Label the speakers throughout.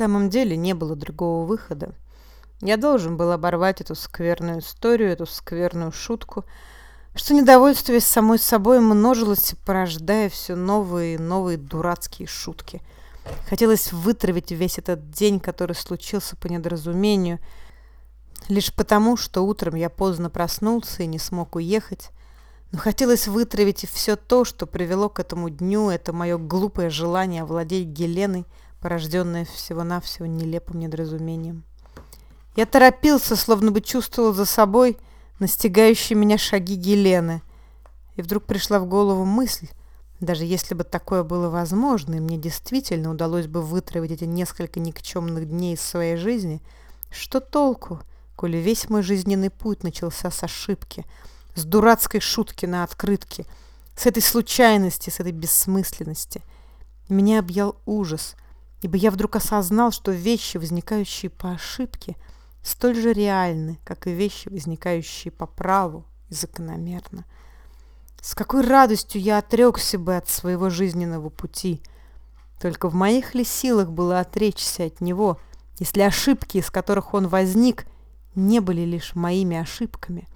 Speaker 1: самом деле не было другого выхода. Я должен был оборвать эту скверную историю, эту скверную шутку, что недовольствие самой собой множилось, порождая все новые и новые дурацкие шутки. Хотелось вытравить весь этот день, который случился по недоразумению, лишь потому, что утром я поздно проснулся и не смог уехать, но хотелось вытравить и все то, что привело к этому дню, это мое глупое желание овладеть Геленой, порожденное всего-навсего нелепым недоразумением. Я торопился, словно бы чувствовал за собой настигающие меня шаги Гелены. И вдруг пришла в голову мысль, даже если бы такое было возможно, и мне действительно удалось бы вытравить эти несколько никчемных дней из своей жизни, что толку, коли весь мой жизненный путь начался с ошибки — с дурацкой шутки на открытке, с этой случайности, с этой бессмысленности. Меня объял ужас, ибо я вдруг осознал, что вещи, возникающие по ошибке, столь же реальны, как и вещи, возникающие по праву и закономерно. С какой радостью я отрекся бы от своего жизненного пути. Только в моих ли силах было отречься от него, если ошибки, из которых он возник, не были лишь моими ошибками?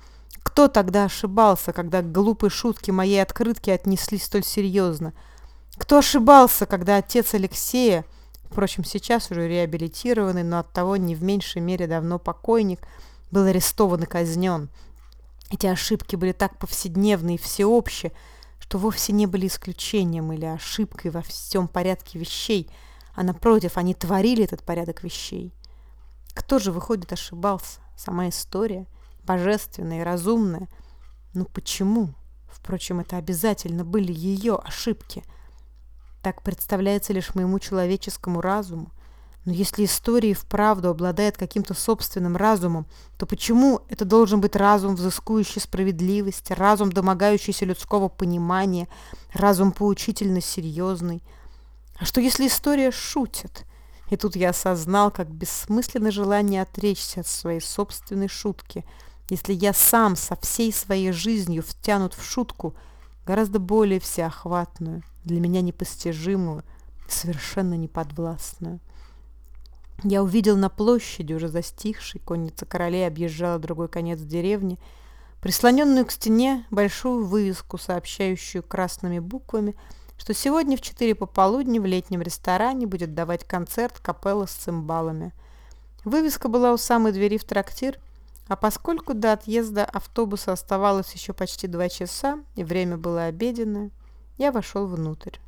Speaker 1: Кто тогда ошибался, когда глупые шутки моей открытки отнесли столь серьезно? Кто ошибался, когда отец Алексея, впрочем, сейчас уже реабилитированный, но оттого не в меньшей мере давно покойник, был арестован и казнен? Эти ошибки были так повседневны и всеобщие, что вовсе не были исключением или ошибкой во всем порядке вещей, а напротив, они творили этот порядок вещей. Кто же, выходит, ошибался? Сама история? божественная и разумная. Но почему? Впрочем, это обязательно были ее ошибки. Так представляется лишь моему человеческому разуму. Но если история вправду обладает каким-то собственным разумом, то почему это должен быть разум, взыскующий справедливость, разум, домогающийся людского понимания, разум поучительно серьезный? А что если история шутит? И тут я осознал, как бессмысленно желание отречься от своей собственной шутки – если я сам со всей своей жизнью втянут в шутку, гораздо более всеохватную, для меня непостижимую, совершенно неподвластную. Я увидел на площади, уже застихшей, конница королей объезжала другой конец деревни, прислоненную к стене большую вывеску, сообщающую красными буквами, что сегодня в четыре пополудни в летнем ресторане будет давать концерт капелла с цимбалами. Вывеска была у самой двери в трактир, а поскольку до отъезда автобуса оставалось еще почти два часа, и время было обеденное, я вошел внутрь.